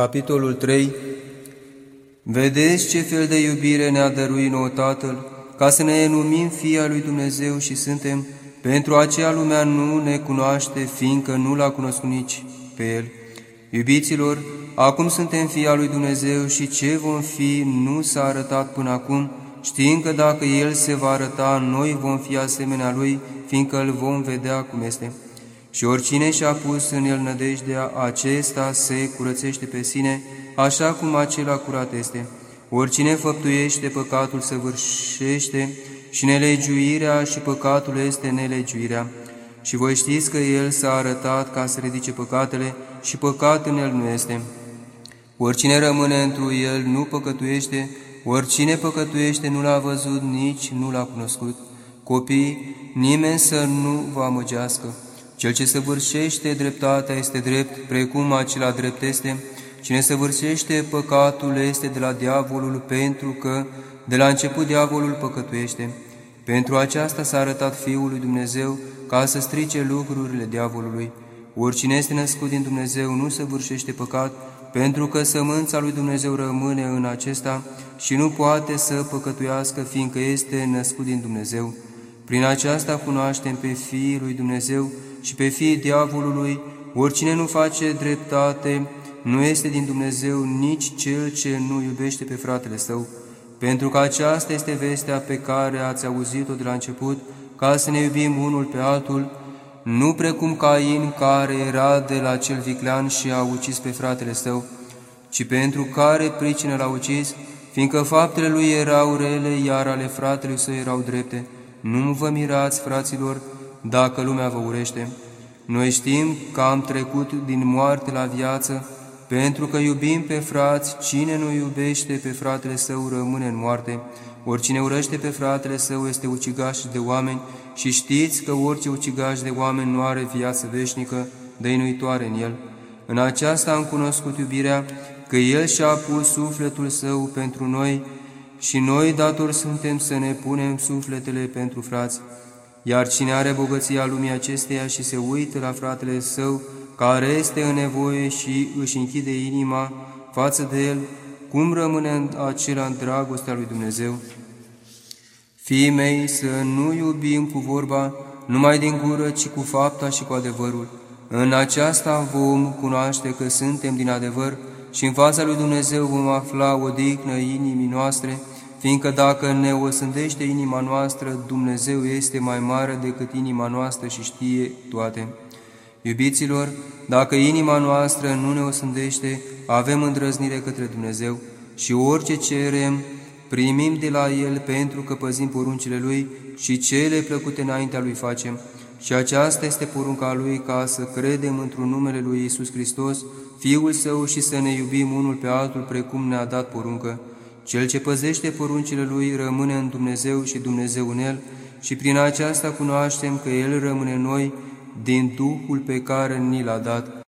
Capitolul 3 Vedeți ce fel de iubire ne-a dăruit nouă Tatăl, ca să ne numim Fia lui Dumnezeu și suntem, pentru aceea lumea nu ne cunoaște, fiindcă nu l-a cunoscut nici pe El. Iubiților, acum suntem Fia lui Dumnezeu și ce vom fi nu s-a arătat până acum, știind că dacă El se va arăta, noi vom fi asemenea Lui, fiindcă îl vom vedea cum este. Și oricine și-a pus în el nădejdea, acesta se curățește pe sine, așa cum acela curat este. Oricine făptuiește păcatul săvârșește și nelegiuirea și păcatul este nelegiuirea. Și voi știți că El s-a arătat ca să ridice păcatele și păcat în El nu este. Oricine rămâne întru El nu păcătuiește, oricine păcătuiește nu l-a văzut, nici nu l-a cunoscut. Copii, nimeni să nu vă amăgească. Cel ce săvârșește dreptatea este drept, precum acela drept este. Cine săvârșește păcatul este de la diavolul, pentru că de la început diavolul păcătuiește. Pentru aceasta s-a arătat Fiul lui Dumnezeu, ca să strice lucrurile diavolului. Oricine este născut din Dumnezeu nu săvârșește păcat, pentru că sămânța lui Dumnezeu rămâne în acesta și nu poate să păcătuiască, fiindcă este născut din Dumnezeu. Prin aceasta cunoaștem pe Fiul lui Dumnezeu și pe fiii diavolului, oricine nu face dreptate, nu este din Dumnezeu nici cel ce nu iubește pe fratele său, pentru că aceasta este vestea pe care ați auzit-o de la început, ca să ne iubim unul pe altul, nu precum Cain care era de la cel viclean și a ucis pe fratele său, ci pentru care pricină l-a ucis, fiindcă faptele lui erau rele, iar ale fratelui său erau drepte. Nu vă mirați, fraților, dacă lumea vă urește. Noi știm că am trecut din moarte la viață, pentru că iubim pe frați, cine nu iubește pe fratele său rămâne în moarte. Oricine urăște pe fratele său este ucigaș de oameni și știți că orice ucigaș de oameni nu are viață veșnică, dăinuitoare în el. În aceasta am cunoscut iubirea, că El și-a pus sufletul Său pentru noi și noi datori suntem să ne punem sufletele pentru frați. Iar cine are bogăția lumii acesteia și se uită la fratele său, care este în nevoie și își închide inima față de el, cum rămâne acela în dragostea lui Dumnezeu? Fii mei, să nu iubim cu vorba numai din gură, ci cu fapta și cu adevărul. În aceasta vom cunoaște că suntem din adevăr și în fața lui Dumnezeu vom afla odihnă inimii noastre, fiindcă dacă ne osândește inima noastră, Dumnezeu este mai mare decât inima noastră și știe toate. Iubiților, dacă inima noastră nu ne osândește, avem îndrăznire către Dumnezeu și orice cerem, primim de la El pentru că păzim poruncile Lui și cele plăcute înaintea Lui facem. Și aceasta este porunca Lui ca să credem într-un numele Lui Isus Hristos, Fiul Său și să ne iubim unul pe altul precum ne-a dat poruncă. Cel ce păzește poruncile Lui rămâne în Dumnezeu și Dumnezeu în El și prin aceasta cunoaștem că El rămâne în noi din Duhul pe care ni l-a dat.